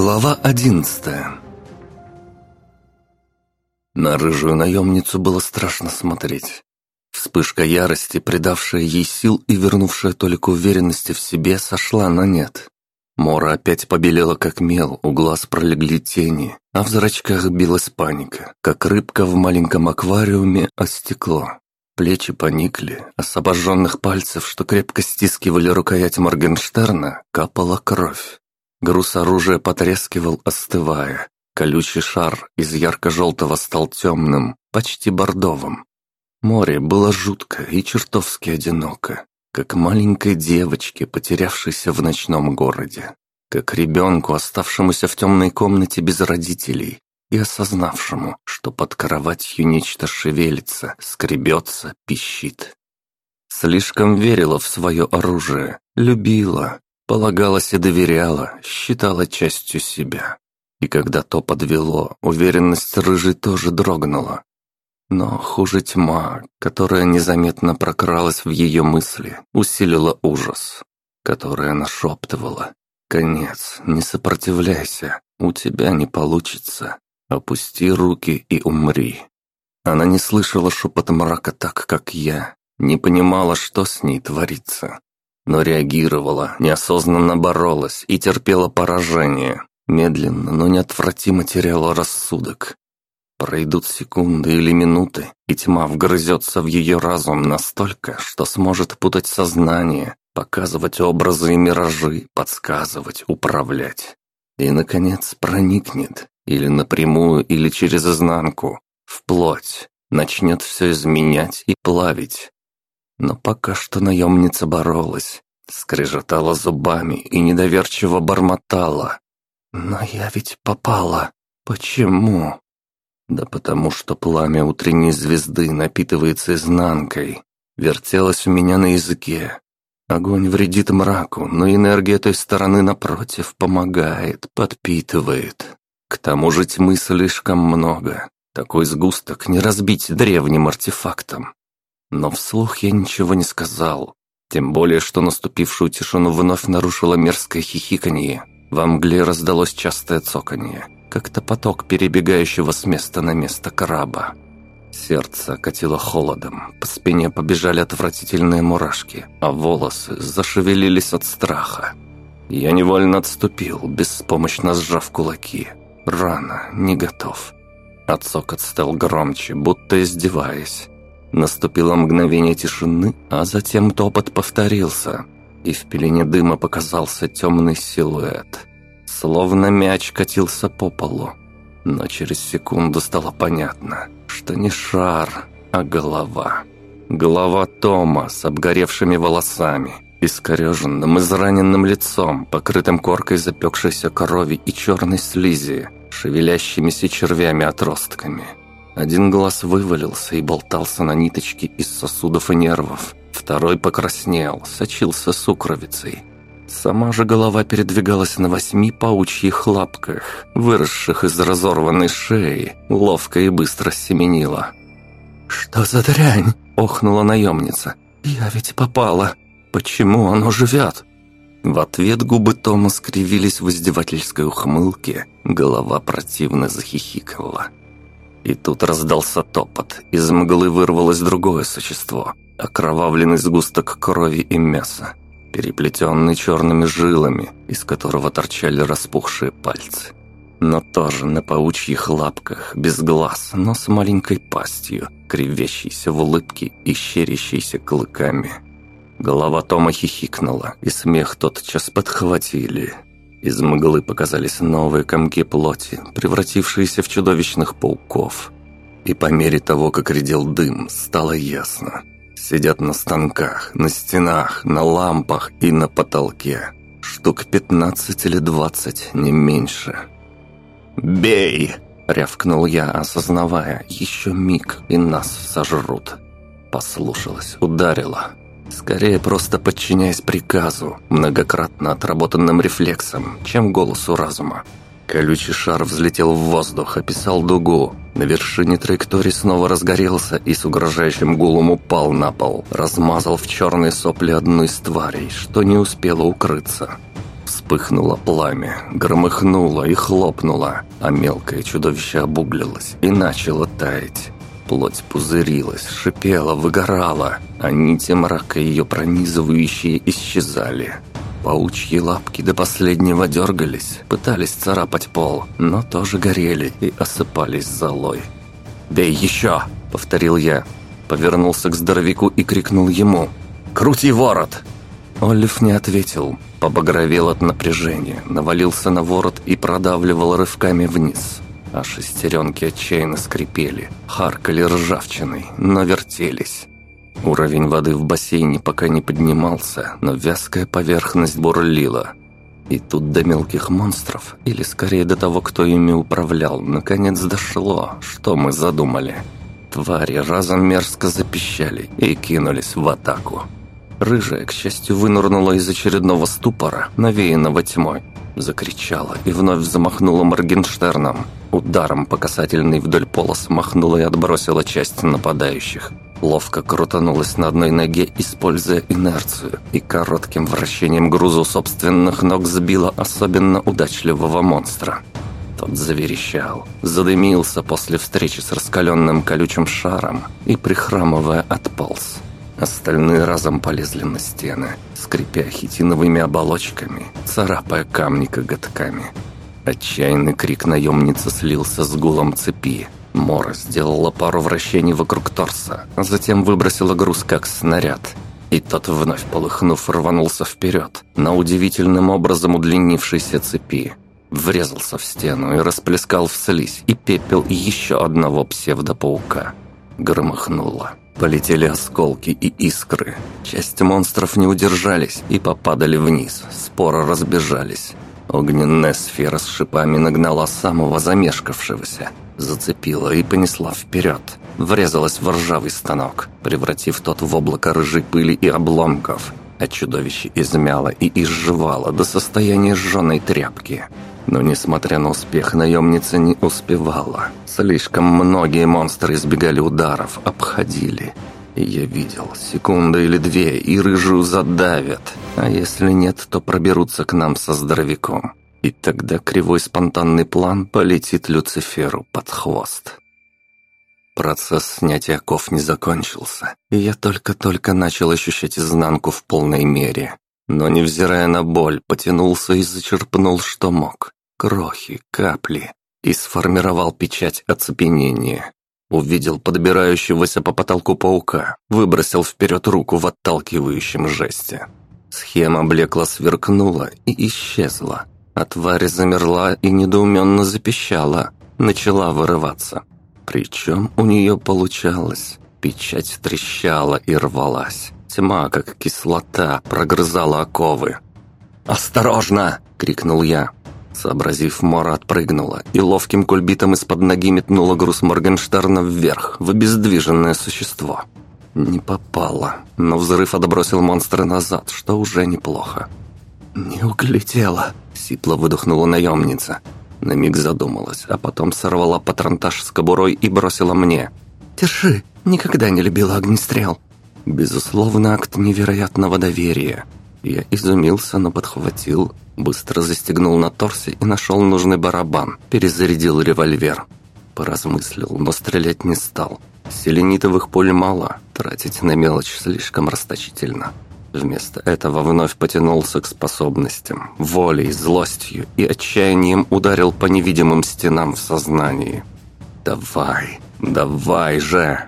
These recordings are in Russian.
Глава одиннадцатая На рыжую наемницу было страшно смотреть. Вспышка ярости, придавшая ей сил и вернувшая только уверенности в себе, сошла на нет. Мора опять побелела как мел, у глаз пролегли тени, а в зрачках билась паника, как рыбка в маленьком аквариуме о стекло. Плечи поникли, а с обожженных пальцев, что крепко стискивали рукоять Моргенштерна, капала кровь. Груз оружия потрескивал, остывая. Колючий шар из ярко-желтого стал темным, почти бордовым. Море было жутко и чертовски одиноко, как маленькой девочке, потерявшейся в ночном городе, как ребенку, оставшемуся в темной комнате без родителей и осознавшему, что под кроватью нечто шевелится, скребется, пищит. Слишком верила в свое оружие, любила, Полагалась и доверяла, считала частью себя. И когда то подвело, уверенность рыжей тоже дрогнула. Но хуже тьма, которая незаметно прокралась в ее мысли, усилила ужас, которая нашептывала. «Конец, не сопротивляйся, у тебя не получится. Опусти руки и умри». Она не слышала шепот мрака так, как я, не понимала, что с ней творится но реагировала, неосознанно боролась и терпела поражение. Медленно, но неотвратимо теряла рассудок. Пройдут секунды или минуты, и тьма вгрызется в ее разум настолько, что сможет путать сознание, показывать образы и миражи, подсказывать, управлять. И, наконец, проникнет, или напрямую, или через изнанку, вплоть, начнет все изменять и плавить, но пока что наемница боролась, скрежетала зубами и недоверчиво бормотала. «Но я ведь попала. Почему?» «Да потому что пламя утренней звезды напитывается изнанкой. Вертелось у меня на языке. Огонь вредит мраку, но энергия той стороны напротив помогает, подпитывает. К тому же тьмы слишком много. Такой сгусток не разбить древним артефактом. Но вслух я ничего не сказал. Тем более, что наступившую тишину вновь нарушило мерзкое хихиканье. Во мгле раздалось частое цоканье, как-то поток перебегающего с места на место краба. Сердце катило холодом, по спине побежали отвратительные мурашки, а волосы зашевелились от страха. Я невольно отступил, беспомощно сжав кулаки. Рано, не готов. Отцокот стал громче, будто издеваясь. Наступило мгновение тишины, а затем топот повторился, и в пелене дыма показался темный силуэт. Словно мяч катился по полу. Но через секунду стало понятно, что не шар, а голова. Голова Тома с обгоревшими волосами, искореженным, израненным лицом, покрытым коркой запекшейся крови и черной слизи, шевелящимися червями-отростками. Один глаз вывалился и болтался на ниточке из сосудов и нервов. Второй покраснел, сочился сукровицей. Сама же голова передвигалась на восьми паучьих лапках, выросших из разорванной шеи, ловко и быстро семенила. «Что за дрянь?» – охнула наемница. «Я ведь попала. Почему оно живет?» В ответ губы Тома скривились в издевательской ухмылке, голова противно захихикала. И тут раздался топот. Из мглы вырвалось другое существо. Окровавленный сгусток крови и мяса, переплетенный черными жилами, из которого торчали распухшие пальцы. Но тоже на паучьих лапках, без глаз, но с маленькой пастью, кривящейся в улыбке и щерящейся клыками. Голова Тома хихикнула, и смех тотчас подхватили – из мглы показались новые комки плоти, превратившиеся в чудовищных пауков. И по мере того, как редел дым, стало ясно. Сидят на станках, на стенах, на лампах и на потолке. Штук 15 или 20, не меньше. «Бей!» — рявкнул я, осознавая, еще миг, и нас сожрут. Послушалась, ударила. Скорее просто подчиняясь приказу, многократно отработанным рефлексом, чем голосу разума. Колючий шар взлетел в воздух, описал дугу. На вершине траектории снова разгорелся и с угрожающим гулом упал на пол. Размазал в черные сопли одну из тварей, что не успела укрыться. Вспыхнуло пламя, громыхнуло и хлопнуло, а мелкое чудовище обуглилось и начало таять. Плоть пузырилась, шипела, выгорала, а нити мрака ее пронизывающие исчезали. Паучьи лапки до последнего дергались, пытались царапать пол, но тоже горели и осыпались золой. «Бей еще!» — повторил я. Повернулся к здоровяку и крикнул ему. «Крути ворот!» Олив не ответил, побагровел от напряжения, навалился на ворот и продавливал рывками вниз. А шестеренки отчаянно скрипели, харкали ржавчиной, но вертелись. Уровень воды в бассейне пока не поднимался, но вязкая поверхность бурлила. И тут до мелких монстров, или скорее до того, кто ими управлял, наконец дошло, что мы задумали. Твари разом мерзко запищали и кинулись в атаку. Рыжая, к счастью, вынырнула из очередного ступора, навеянного тьмой. Закричала и вновь замахнула Моргенштерном. Ударом по касательной вдоль полос махнула и отбросила часть нападающих. Ловко крутанулась на одной ноге, используя инерцию, и коротким вращением грузу собственных ног сбила особенно удачливого монстра. Тот заверещал, задымился после встречи с раскаленным колючим шаром и, прихрамывая, отполз. Остальные разом полезли на стены, скрипя хитиновыми оболочками, царапая камни коготками. Отчаянный крик наемницы слился с гулом цепи, Мора сделала пару вращений вокруг торса, а затем выбросила груз как снаряд. И тот, вновь полыхнув, рванулся вперед, на удивительным образом удлинившейся цепи. Врезался в стену и расплескал в слизь и пепел еще одного псевдопаука. Громыхнуло. Полетели осколки и искры. Часть монстров не удержались и попадали вниз, споро разбежались. Огненная сфера с шипами нагнала самого замешкавшегося, зацепила и понесла вперед. Врезалась в ржавый станок, превратив тот в облако рыжей пыли и обломков, а чудовище измяло и изживало до состояния сжженной тряпки. Но, несмотря на успех, наемница не успевала. Слишком многие монстры избегали ударов, обходили. Я видел, секунда или две, и рыжую задавят. А если нет, то проберутся к нам со здоровяком. И тогда кривой спонтанный план полетит Люциферу под хвост. Процесс снятия оков не закончился, и я только-только начал ощущать изнанку в полной мере. Но, невзирая на боль, потянулся и зачерпнул, что мог. Крохи, капли. И сформировал печать оцепенения. Увидел подбирающегося по потолку паука, выбросил вперед руку в отталкивающем жесте. Схема блекла сверкнула и исчезла, а тварь замерла и недоуменно запищала, начала вырываться. Причем у нее получалось. Печать трещала и рвалась. Тьма, как кислота, прогрызала оковы. «Осторожно!» — крикнул я. Сообразив, Мора отпрыгнула и ловким кульбитом из-под ноги метнула груз Моргенштерна вверх, в обездвиженное существо. Не попало, но взрыв отбросил монстра назад, что уже неплохо. «Не углядела», — сипло выдохнула наемница. На миг задумалась, а потом сорвала патронтаж с кобурой и бросила мне. «Держи, никогда не любила огнестрел». Безусловно, акт невероятного доверия. Я изумился, но подхватил, Быстро застегнул на торсе и нашел нужный барабан. Перезарядил револьвер. Поразмыслил, но стрелять не стал. Селенитовых пуль мало, тратить на мелочь слишком расточительно. Вместо этого вновь потянулся к способностям, волей, злостью и отчаянием ударил по невидимым стенам в сознании. «Давай, давай же!»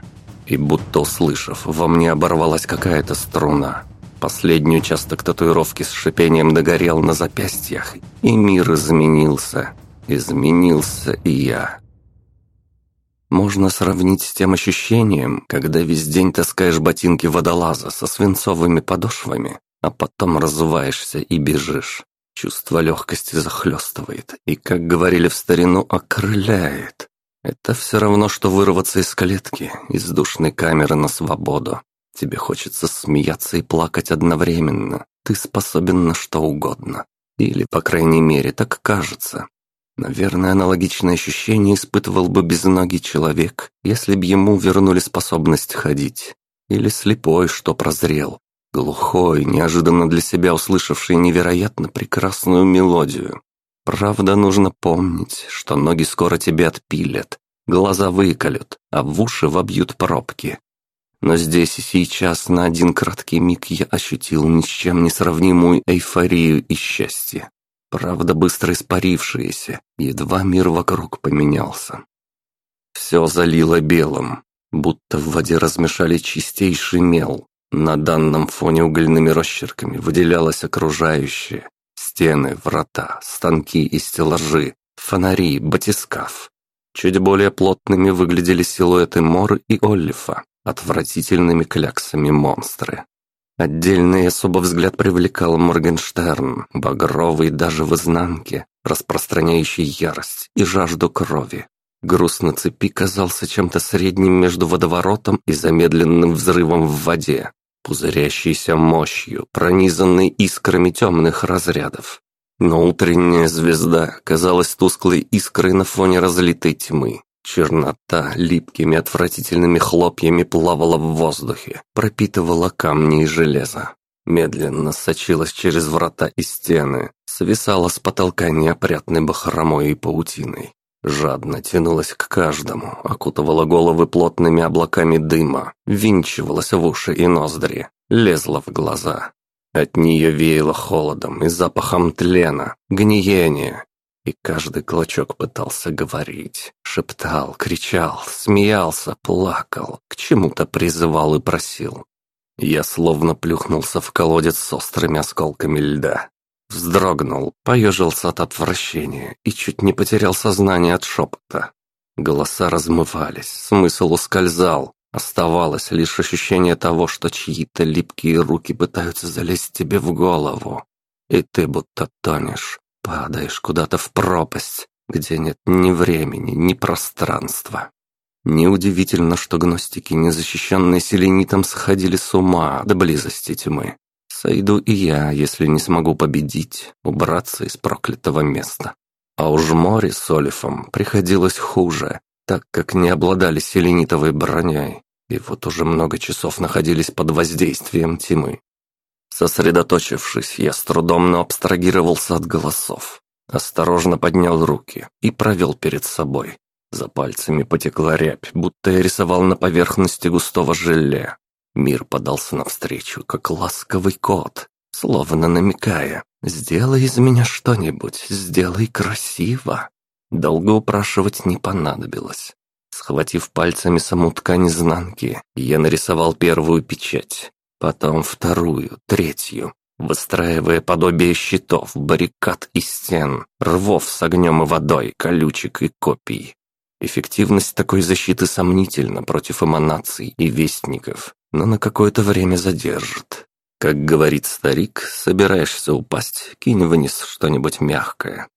И будто услышав, во мне оборвалась какая-то струна. Последний участок татуировки с шипением догорел на запястьях, и мир изменился. Изменился и я. Можно сравнить с тем ощущением, когда весь день таскаешь ботинки водолаза со свинцовыми подошвами, а потом разуваешься и бежишь. Чувство легкости захлестывает и, как говорили в старину, окрыляет. Это все равно, что вырваться из клетки, из душной камеры на свободу. Тебе хочется смеяться и плакать одновременно. Ты способен на что угодно. Или, по крайней мере, так кажется. Наверное, аналогичное ощущение испытывал бы безногий человек, если б ему вернули способность ходить. Или слепой, что прозрел. глухой, неожиданно для себя услышавший невероятно прекрасную мелодию. Правда, нужно помнить, что ноги скоро тебе отпилят, глаза выколют, а в уши вобьют пробки. Но здесь и сейчас на один краткий миг я ощутил ни с чем не сравнимую эйфорию и счастье. Правда, быстро испарившиеся, едва мир вокруг поменялся. Все залило белым, будто в воде размешали чистейший мел. На данном фоне угольными росчерками выделялось окружающее. Стены, врата, станки и стеллажи, фонари, батискаф. Чуть более плотными выглядели силуэты Моры и Оллифа, отвратительными кляксами монстры. Отдельный особо взгляд привлекал Моргенштерн, багровый даже в изнанке, распространяющий ярость и жажду крови. Груз на цепи казался чем-то средним между водоворотом и замедленным взрывом в воде, пузырящейся мощью, пронизанной искрами темных разрядов. Но утренняя звезда казалась тусклой искрой на фоне разлитой тьмы. Чернота липкими отвратительными хлопьями плавала в воздухе, пропитывала камни и железо. Медленно сочилась через врата и стены, свисала с потолка неопрятной бахромой и паутиной. Жадно тянулась к каждому, окутывала головы плотными облаками дыма, винчивалась в уши и ноздри, лезла в глаза. От нее веяло холодом и запахом тлена, гниения. И каждый клочок пытался говорить, шептал, кричал, смеялся, плакал, к чему-то призывал и просил. Я словно плюхнулся в колодец с острыми осколками льда. Вздрогнул, поежился от отвращения и чуть не потерял сознание от шепота. Голоса размывались, смысл ускользал. Оставалось лишь ощущение того, что чьи-то липкие руки пытаются залезть тебе в голову. И ты будто тонешь, падаешь куда-то в пропасть, где нет ни времени, ни пространства. Неудивительно, что гностики, незащищенные селенитом, сходили с ума до близости тьмы. Сойду и я, если не смогу победить, убраться из проклятого места. А уж море с Олифом приходилось хуже, так как не обладали селенитовой броней, и вот уже много часов находились под воздействием тьмы. Сосредоточившись, я с трудом, но абстрагировался от голосов. Осторожно поднял руки и провел перед собой. За пальцами потекла рябь, будто я рисовал на поверхности густого желе. Мир подался навстречу, как ласковый кот, словно намекая «Сделай из меня что-нибудь, сделай красиво». Долго упрашивать не понадобилось. Схватив пальцами саму ткань изнанки, я нарисовал первую печать, потом вторую, третью, выстраивая подобие щитов, баррикад и стен, рвов с огнем и водой, колючек и копий. Эффективность такой защиты сомнительна против эманаций и вестников, но на какое-то время задержит. Как говорит старик, собираешься упасть, кинь вниз что-нибудь мягкое.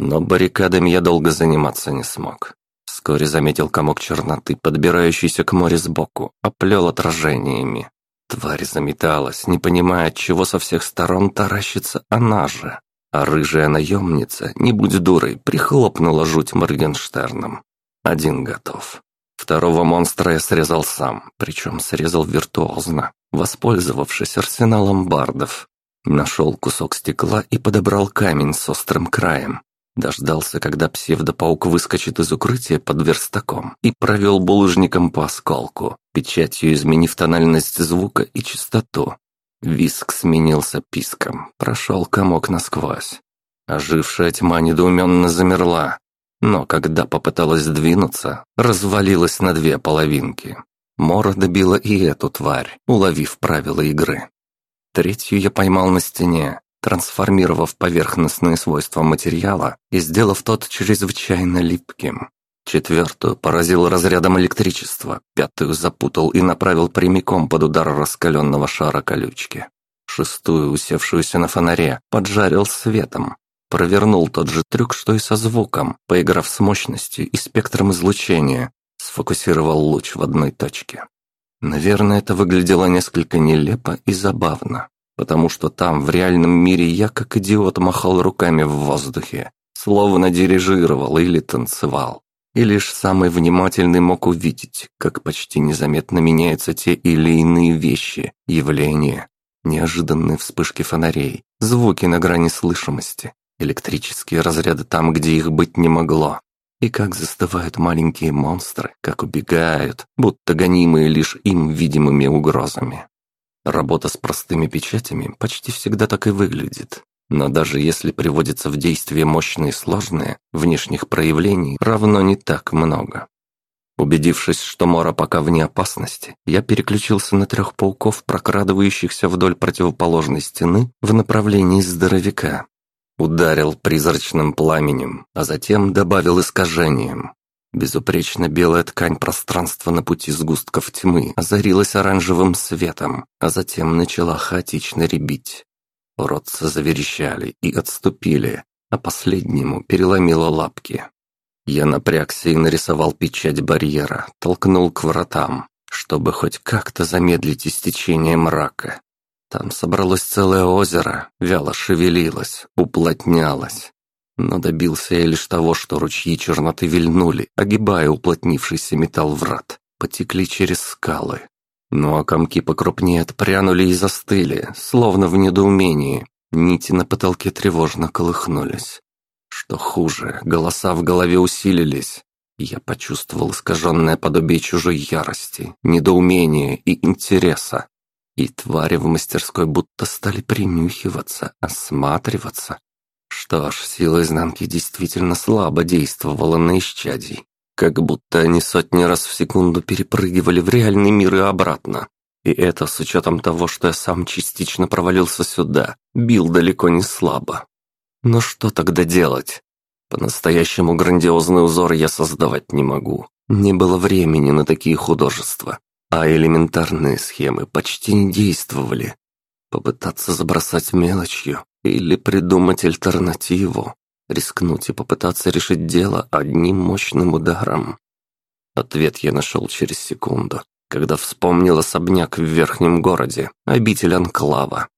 Но баррикадами я долго заниматься не смог. Вскоре заметил комок черноты, подбирающийся к морю сбоку, оплел отражениями. Тварь заметалась, не понимая, от чего со всех сторон таращится она же. А рыжая наемница, не будь дурой, прихлопнула жуть Моргенштерном. Один готов. Второго монстра я срезал сам, причем срезал виртуозно, воспользовавшись арсеналом бардов. Нашел кусок стекла и подобрал камень с острым краем. Дождался, когда псевдопаук выскочит из укрытия под верстаком и провел булыжником по осколку, печатью изменив тональность звука и частоту. Виск сменился писком, прошел комок насквозь. Ожившая тьма недоуменно замерла, но когда попыталась двинуться, развалилась на две половинки. Мора добила и эту тварь, уловив правила игры. Третью я поймал на стене, трансформировав поверхностные свойства материала и сделав тот чрезвычайно липким. Четвертую поразил разрядом электричества, пятую запутал и направил прямиком под удар раскаленного шара колючки. Шестую, усевшуюся на фонаре, поджарил светом, Провернул тот же трюк, что и со звуком, поиграв с мощностью и спектром излучения, сфокусировал луч в одной точке. Наверное, это выглядело несколько нелепо и забавно, потому что там, в реальном мире, я как идиот махал руками в воздухе, словно дирижировал или танцевал. И лишь самый внимательный мог увидеть, как почти незаметно меняются те или иные вещи, явления, Неожиданные вспышки фонарей, звуки на грани слышимости, электрические разряды там, где их быть не могло. И как застывают маленькие монстры, как убегают, будто гонимые лишь им видимыми угрозами. Работа с простыми печатями почти всегда так и выглядит. Но даже если приводятся в действие мощные и сложные, внешних проявлений равно не так много. Убедившись, что Мора пока вне опасности, я переключился на трех пауков, прокрадывающихся вдоль противоположной стены в направлении здоровяка. Ударил призрачным пламенем, а затем добавил искажением. Безупречно белая ткань пространства на пути сгустков тьмы озарилась оранжевым светом, а затем начала хаотично ребить. Уродцы заверещали и отступили, а последнему переломило лапки. Я напрягся и нарисовал печать барьера, толкнул к вратам, чтобы хоть как-то замедлить истечение мрака. Там собралось целое озеро, вяло шевелилось, уплотнялось. Но добился я лишь того, что ручьи черноты вильнули, огибая уплотнившийся металл врат, потекли через скалы. Ну а комки покрупнее отпрянули и застыли, словно в недоумении. Нити на потолке тревожно колыхнулись. Что хуже, голоса в голове усилились. Я почувствовал искаженное подобие чужой ярости, недоумения и интереса. И твари в мастерской будто стали принюхиваться, осматриваться. Что ж, сила изнанки действительно слабо действовала на исчадий. Как будто они сотни раз в секунду перепрыгивали в реальный мир и обратно. И это с учетом того, что я сам частично провалился сюда, бил далеко не слабо. Но что тогда делать? По-настоящему грандиозный узор я создавать не могу. Не было времени на такие художества. А элементарные схемы почти не действовали. Попытаться забросать мелочью или придумать альтернативу. Рискнуть и попытаться решить дело одним мощным ударом. Ответ я нашел через секунду, когда вспомнил особняк в верхнем городе, обитель Анклава.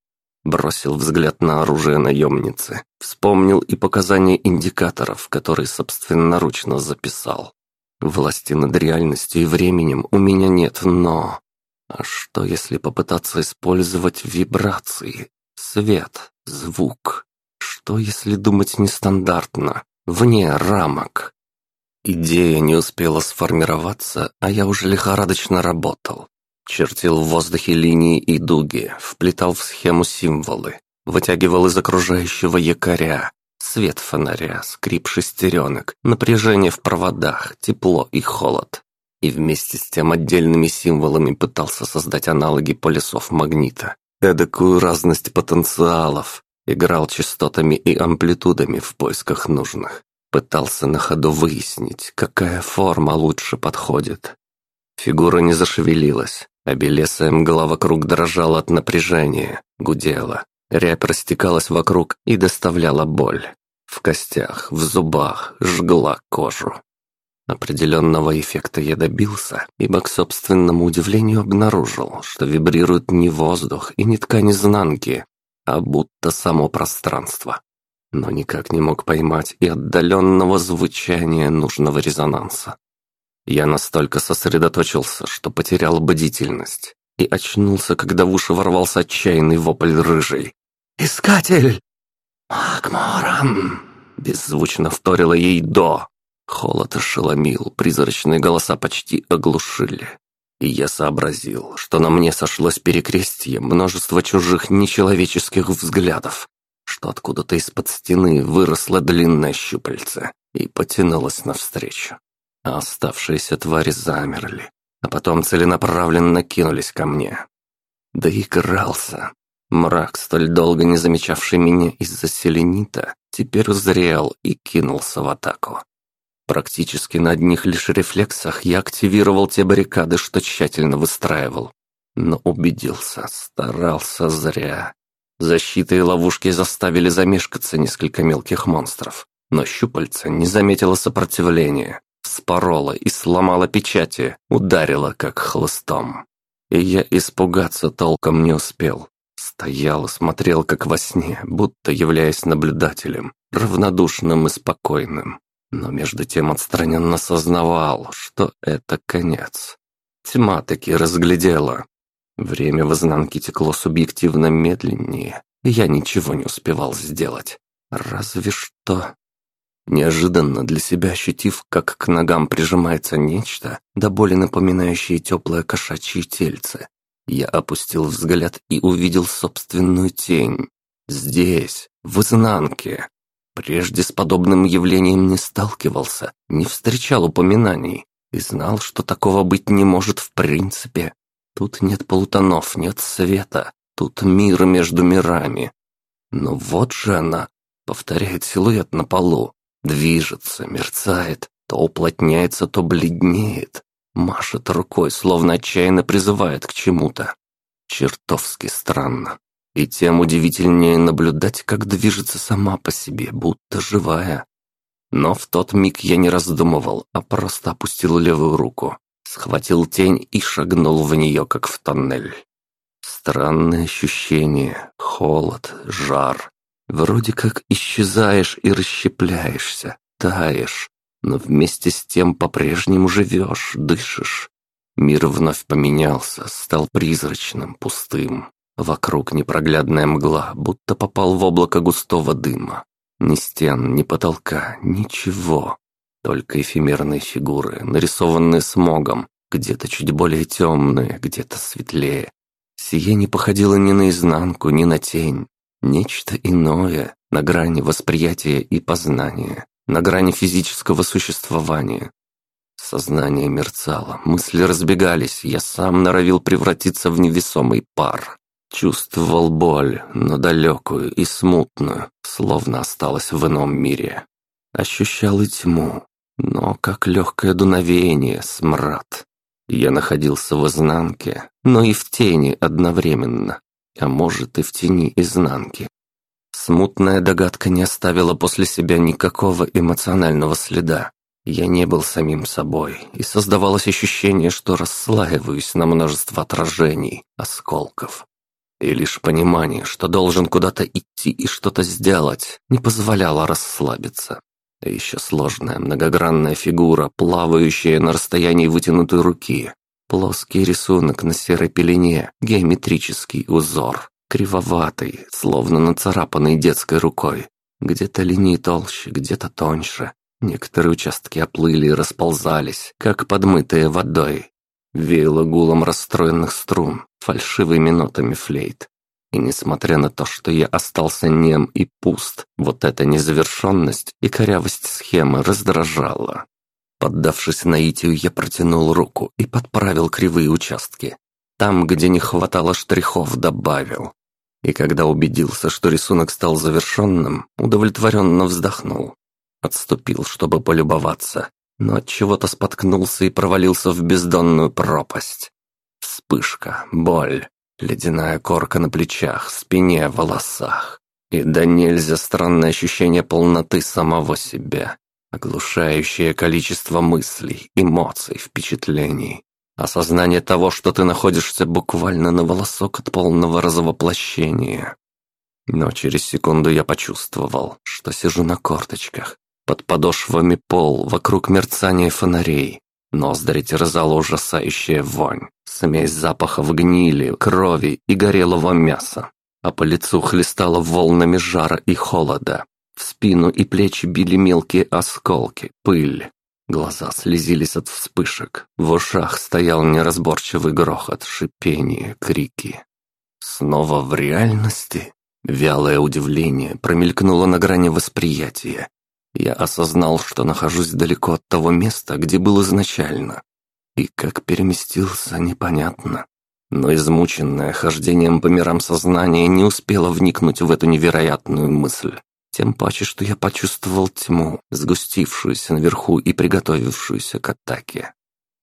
Бросил взгляд на оружие наемницы, вспомнил и показания индикаторов, которые собственноручно записал. Власти над реальностью и временем у меня нет, но... А что, если попытаться использовать вибрации, свет, звук? Что, если думать нестандартно, вне рамок? Идея не успела сформироваться, а я уже лихорадочно работал. Чертил в воздухе линии и дуги, вплетал в схему символы, вытягивал из окружающего якоря, Свет фонаря, скрип шестеренок, напряжение в проводах, тепло и холод. И вместе с тем отдельными символами пытался создать аналоги полюсов магнита. Эдакую разность потенциалов. Играл частотами и амплитудами в поисках нужных. Пытался на ходу выяснить, какая форма лучше подходит. Фигура не зашевелилась, а белесая мгла вокруг дрожала от напряжения, гудела, Рябь растекалась вокруг и доставляла боль. В костях, в зубах, жгла кожу. Определенного эффекта я добился, ибо к собственному удивлению обнаружил, что вибрирует не воздух и не ткань изнанки, а будто само пространство. Но никак не мог поймать и отдаленного звучания нужного резонанса. Я настолько сосредоточился, что потерял бдительность и очнулся, когда в уши ворвался отчаянный вопль рыжий. «Искатель!» «Макмором!» — беззвучно вторила ей «до». Холод ошеломил, призрачные голоса почти оглушили. И я сообразил, что на мне сошлось перекрестие множество чужих нечеловеческих взглядов, что откуда-то из-под стены выросло длинное щупальце и потянулось навстречу. А оставшиеся твари замерли, а потом целенаправленно кинулись ко мне. Доигрался, Мрак, столь долго не замечавший меня из-за селенита, теперь узрел и кинулся в атаку. Практически на одних лишь рефлексах я активировал те баррикады, что тщательно выстраивал. Но убедился, старался зря. Защиты и ловушки заставили замешкаться несколько мелких монстров. Но щупальца не заметила сопротивления, вспорола и сломала печати, ударила как хлыстом. И я испугаться толком не успел. Стоял и смотрел, как во сне, будто являясь наблюдателем, равнодушным и спокойным. Но между тем отстраненно сознавал, что это конец. Тьма таки разглядела. Время в изнанке текло субъективно медленнее, и я ничего не успевал сделать. Разве что... Неожиданно для себя ощутив, как к ногам прижимается нечто, до боли напоминающее теплое кошачье тельце, я опустил взгляд и увидел собственную тень. Здесь, в изнанке. Прежде с подобным явлением не сталкивался, не встречал упоминаний и знал, что такого быть не может в принципе. Тут нет полутонов, нет света, тут мир между мирами. Но вот же она, повторяет силуэт на полу, движется, мерцает, то уплотняется, то бледнеет, машет рукой, словно отчаянно призывает к чему-то. Чертовски странно. И тем удивительнее наблюдать, как движется сама по себе, будто живая. Но в тот миг я не раздумывал, а просто опустил левую руку, схватил тень и шагнул в нее, как в тоннель. Странное ощущение, холод, жар. Вроде как исчезаешь и расщепляешься, таешь, но вместе с тем по-прежнему живешь, дышишь. Мир вновь поменялся, стал призрачным, пустым. Вокруг непроглядная мгла, будто попал в облако густого дыма. Ни стен, ни потолка, ничего. Только эфемерные фигуры, нарисованные смогом, где-то чуть более темные, где-то светлее. Сие не походило ни на изнанку, ни на тень. Нечто иное, на грани восприятия и познания, на грани физического существования. Сознание мерцало, мысли разбегались, я сам норовил превратиться в невесомый пар. Чувствовал боль, но далекую и смутную, словно осталась в ином мире. Ощущал и тьму, но как легкое дуновение, смрад. Я находился в изнанке, но и в тени одновременно, а может и в тени изнанки. Смутная догадка не оставила после себя никакого эмоционального следа. Я не был самим собой, и создавалось ощущение, что расслаиваюсь на множество отражений, осколков. И лишь понимание, что должен куда-то идти и что-то сделать, не позволяло расслабиться. А еще сложная многогранная фигура, плавающая на расстоянии вытянутой руки. Плоский рисунок на серой пелене, геометрический узор. Кривоватый, словно нацарапанный детской рукой. Где-то линии толще, где-то тоньше. Некоторые участки оплыли и расползались, как подмытые водой. Веяло гулом расстроенных струн, фальшивыми нотами флейт. И несмотря на то, что я остался нем и пуст, вот эта незавершенность и корявость схемы раздражала. Поддавшись наитию, я протянул руку и подправил кривые участки. Там, где не хватало штрихов, добавил. И когда убедился, что рисунок стал завершенным, удовлетворенно вздохнул. Отступил, чтобы полюбоваться, но от чего-то споткнулся и провалился в бездонную пропасть. Вспышка, боль, ледяная корка на плечах, спине, волосах. И да нельзя странное ощущение полноты самого себя. Оглушающее количество мыслей, эмоций, впечатлений. Осознание того, что ты находишься буквально на волосок от полного развоплощения. Но через секунду я почувствовал, что сижу на корточках. Под подошвами пол, вокруг мерцания фонарей. Ноздри терзала ужасающая вонь. Смесь запахов гнили, крови и горелого мяса. А по лицу хлестало волнами жара и холода. В спину и плечи били мелкие осколки, пыль. Глаза слезились от вспышек, в ушах стоял неразборчивый грохот, шипение, крики. Снова в реальности? Вялое удивление промелькнуло на грани восприятия. Я осознал, что нахожусь далеко от того места, где был изначально. И как переместился, непонятно. Но измученное хождением по мирам сознание не успело вникнуть в эту невероятную мысль. Тем паче, что я почувствовал тьму, сгустившуюся наверху и приготовившуюся к атаке.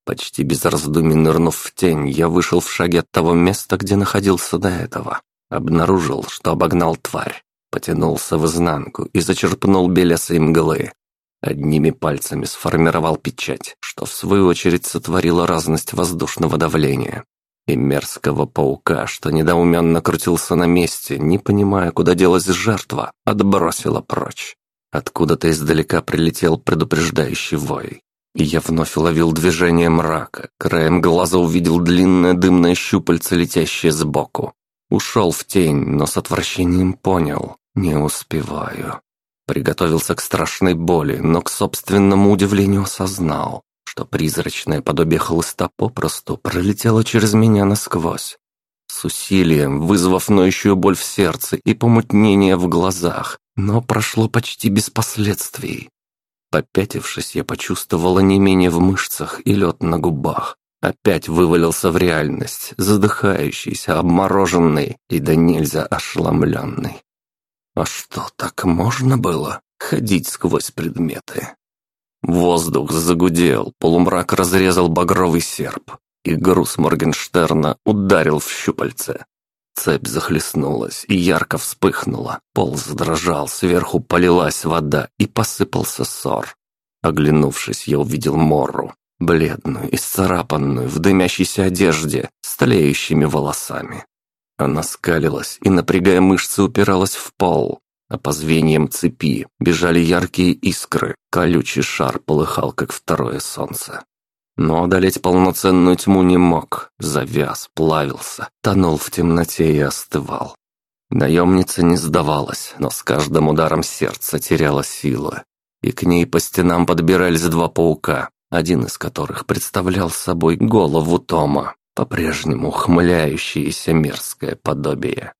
Почти без раздумий нырнув в тень, я вышел в шаге от того места, где находился до этого. Обнаружил, что обогнал тварь. Потянулся в изнанку и зачерпнул белесой мглы. Одними пальцами сформировал печать, что в свою очередь сотворило разность воздушного давления и мерзкого паука, что недоуменно крутился на месте, не понимая, куда делась жертва, отбросила прочь. Откуда-то издалека прилетел предупреждающий вой. И я вновь уловил движение мрака, краем глаза увидел длинное дымное щупальце, летящее сбоку. Ушел в тень, но с отвращением понял – не успеваю. Приготовился к страшной боли, но к собственному удивлению осознал, что призрачное подобие хлыста попросту пролетело через меня насквозь. С усилием, вызвав ноющую боль в сердце и помутнение в глазах, но прошло почти без последствий. Попятившись, я почувствовала не менее в мышцах и лед на губах. Опять вывалился в реальность, задыхающийся, обмороженный и да нельзя ошеломленный. А что, так можно было? Ходить сквозь предметы? Воздух загудел, полумрак разрезал багровый серп, и груз Моргенштерна ударил в щупальце. Цепь захлестнулась и ярко вспыхнула, пол задрожал, сверху полилась вода и посыпался ссор. Оглянувшись, я увидел Морру, бледную, исцарапанную, в дымящейся одежде, с тлеющими волосами. Она скалилась и, напрягая мышцы, упиралась в пол, а по звеньям цепи бежали яркие искры, колючий шар полыхал, как второе солнце. Но одолеть полноценную тьму не мог, завяз, плавился, тонул в темноте и остывал. Наемница не сдавалась, но с каждым ударом сердца теряла силы. И к ней по стенам подбирались два паука, один из которых представлял собой голову Тома, по-прежнему ухмыляющееся мерзкое подобие.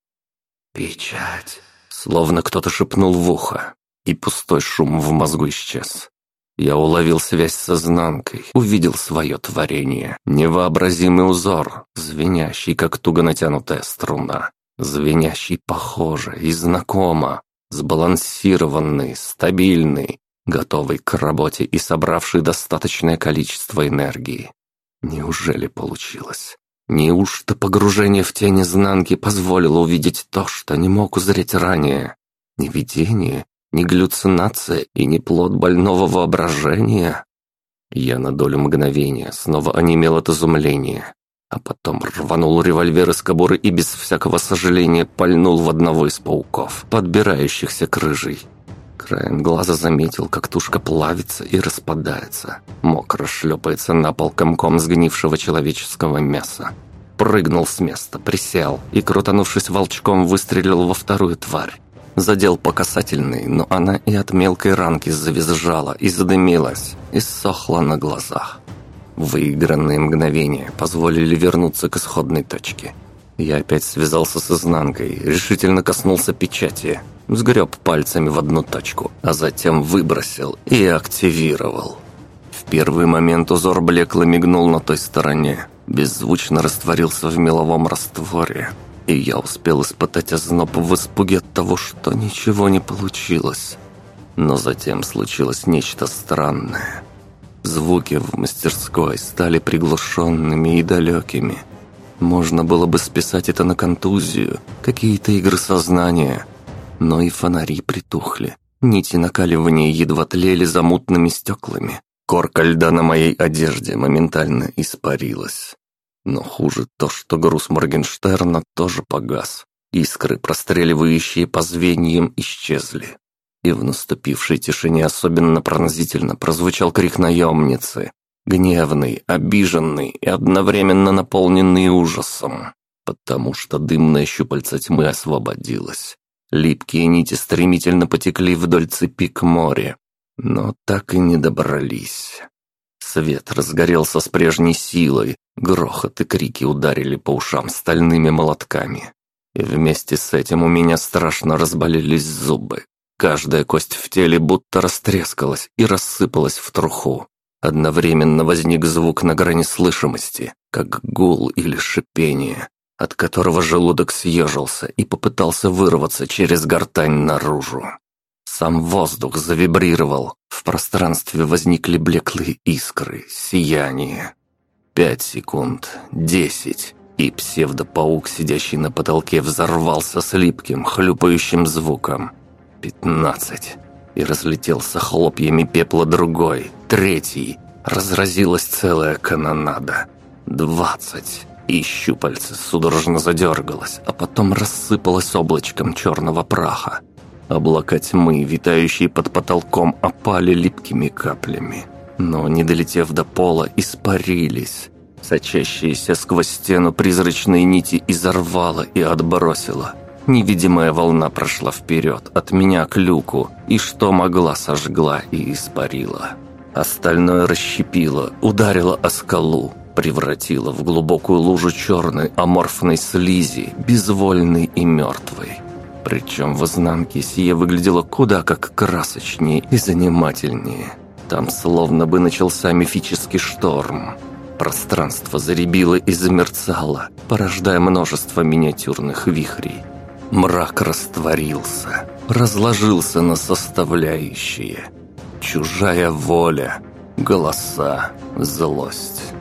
«Печать!» Словно кто-то шепнул в ухо, и пустой шум в мозгу исчез. Я уловил связь с изнанкой, увидел свое творение, невообразимый узор, звенящий, как туго натянутая струна, звенящий похоже и знакомо, сбалансированный, стабильный, готовый к работе и собравший достаточное количество энергии. Неужели получилось? Неужто погружение в тень изнанки позволило увидеть то, что не мог узреть ранее? Не видение, не галлюцинация и не плод больного воображения? Я на долю мгновения снова онемел от изумления, а потом рванул револьвер из кобуры и без всякого сожаления пальнул в одного из пауков, подбирающихся к рыжей. Краем глаза заметил, как тушка плавится и распадается. Мокро шлепается на пол комком сгнившего человеческого мяса. Прыгнул с места, присел и, крутанувшись волчком, выстрелил во вторую тварь. Задел по касательной, но она и от мелкой ранки завизжала и задымилась, и сохла на глазах. Выигранные мгновения позволили вернуться к исходной точке. Я опять связался с изнанкой, решительно коснулся печати, Сгреб пальцами в одну точку, а затем выбросил и активировал. В первый момент узор блекло мигнул на той стороне, беззвучно растворился в меловом растворе, и я успел испытать озноб в испуге от того, что ничего не получилось. Но затем случилось нечто странное. Звуки в мастерской стали приглушенными и далекими. Можно было бы списать это на контузию, какие-то игры сознания – но и фонари притухли. Нити накаливания едва тлели за мутными стеклами. Корка льда на моей одежде моментально испарилась. Но хуже то, что груз Моргенштерна тоже погас. Искры, простреливающие по звеньям, исчезли. И в наступившей тишине особенно пронзительно прозвучал крик наемницы. Гневный, обиженный и одновременно наполненный ужасом. Потому что дымное щупальце тьмы освободилось. Липкие нити стремительно потекли вдоль цепи к морю, но так и не добрались. Свет разгорелся с прежней силой, грохот и крики ударили по ушам стальными молотками. И вместе с этим у меня страшно разболелись зубы. Каждая кость в теле будто растрескалась и рассыпалась в труху. Одновременно возник звук на грани слышимости, как гул или шипение, от которого желудок съежился и попытался вырваться через гортань наружу. Сам воздух завибрировал, в пространстве возникли блеклые искры, сияние. Пять секунд, десять, и псевдопаук, сидящий на потолке, взорвался с липким, хлюпающим звуком. Пятнадцать. И разлетелся хлопьями пепла другой, третий. Разразилась целая канонада. Двадцать и щупальце судорожно задергалось, а потом рассыпалось облачком черного праха. Облака тьмы, витающие под потолком, опали липкими каплями. но, не долетев до пола, испарились. Сочащиеся сквозь стену призрачные нити изорвало и отбросило. Невидимая волна прошла вперед, от меня к люку, и что могла сожгла и испарила. Остальное расщепило, ударило о скалу, превратило в глубокую лужу черной аморфной слизи, безвольной и мертвой. Причем в изнанке сие выглядело куда как красочнее и занимательнее. Там словно бы начался мифический шторм. Пространство заребило и замерцало, порождая множество миниатюрных вихрей. Мрак растворился, разложился на составляющие. Чужая воля, голоса, злость.